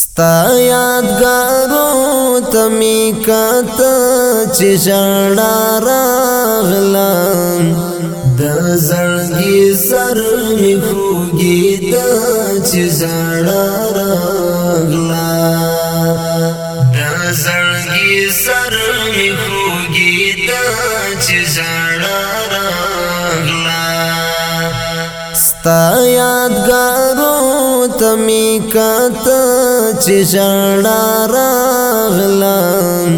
ستا یادګارو تمی کاته چې ژړا راغلا د زړګي سر می خوږی د چې ژړا راغلا د زړګي سر می خوږی د چې ژړا راغلا ستا یادګارو تمی کات چې ژړا راغلم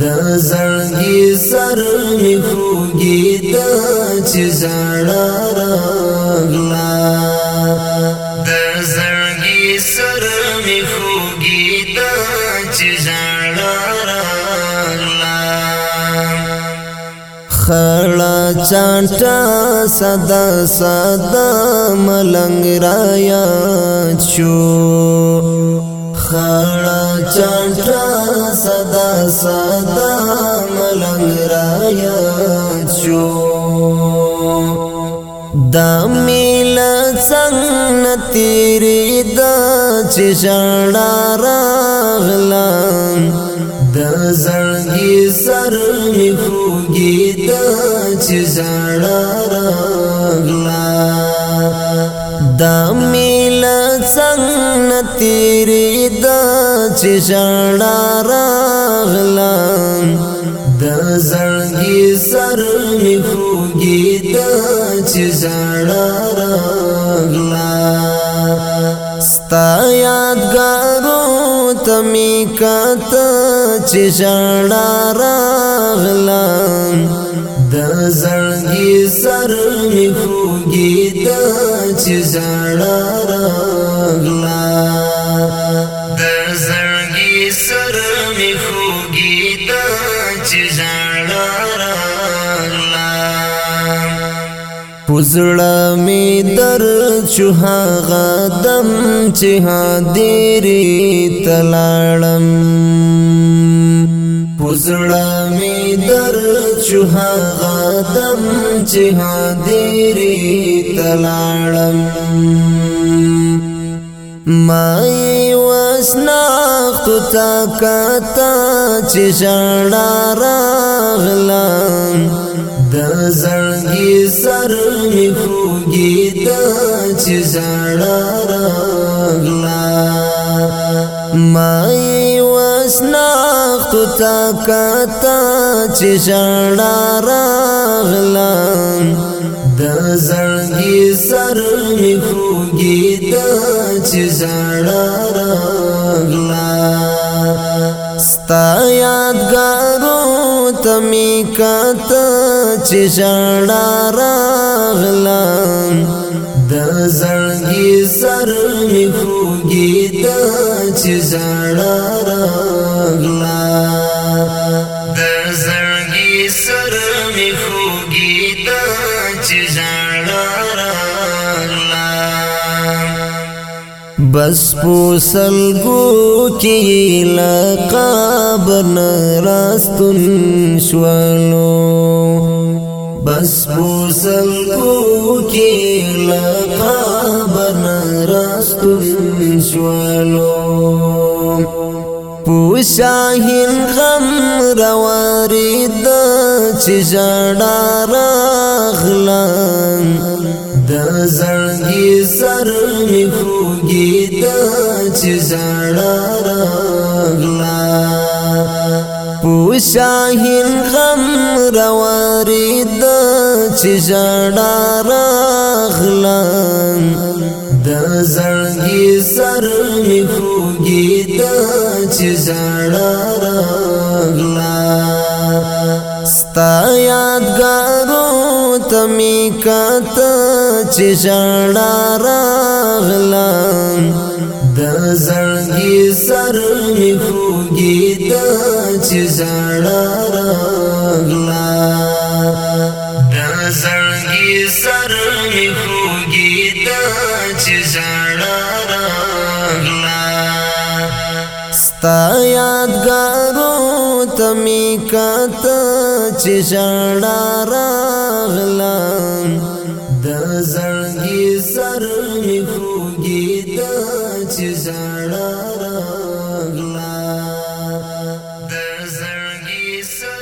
د زړګي سر می خوږی د چې ژړا راغلم خړه چانټه صدا صدا ملنګ را یاد شو خړه چانټه صدا صدا ملنګ را یاد شو دا میل څنګه تیرې دا چې ژړا د زړګي سر می خوږي د چې زړه راغلا د میلا څنګه تیرې د چې زړه راغلا د زړګي سر می خوږي د چې زړه راغلا ستا یادګارو تمی کته چې ژړا راغلا د زړګي سر می خوږی د چې ژړا راغلا د زړګي سر می خوږی پزړه می در چو هغه دم چې ها دیری تلاړم پزړه می در چو هغه دم چې ها دیری تلاړم مای وسناخت تا کتا چې ژړا راغلم زړګي سر می خوږي دا چې زړه راغلا ما وسناخت تا کاتا چې زړه راغلا دا زړګي سر می خوږي دا چې زړه راغلا ستا یادګارو او تمی کاته چې ژړا راغلا د زړګي سر می خوږی د چې ژړا راغلا د زړګي سر می خوږی بس پوسل گو کی لقب نراستن شوالو بس پوسل گو کی لقب نراستن شوالو پوشاهین غم رواری د چې جړا راغلم د زړګي سر می خوږي د چې زړه راغلا پوشاهین غم رواري د چې زړه راغلا د زړګي سر می خوږي د چې زړه راغلا ستا یادګارو تمی کته چې ژړا راغلا د زړګي سر می خوږی د چې ژړا راغلا د زړګي سر می خوږی د چې ژړا راغلا ستا یادګارو تمی کاته چې ژړا راغلا د زړګي سر می خوږی د چې ژړا راغلا د زړګي سر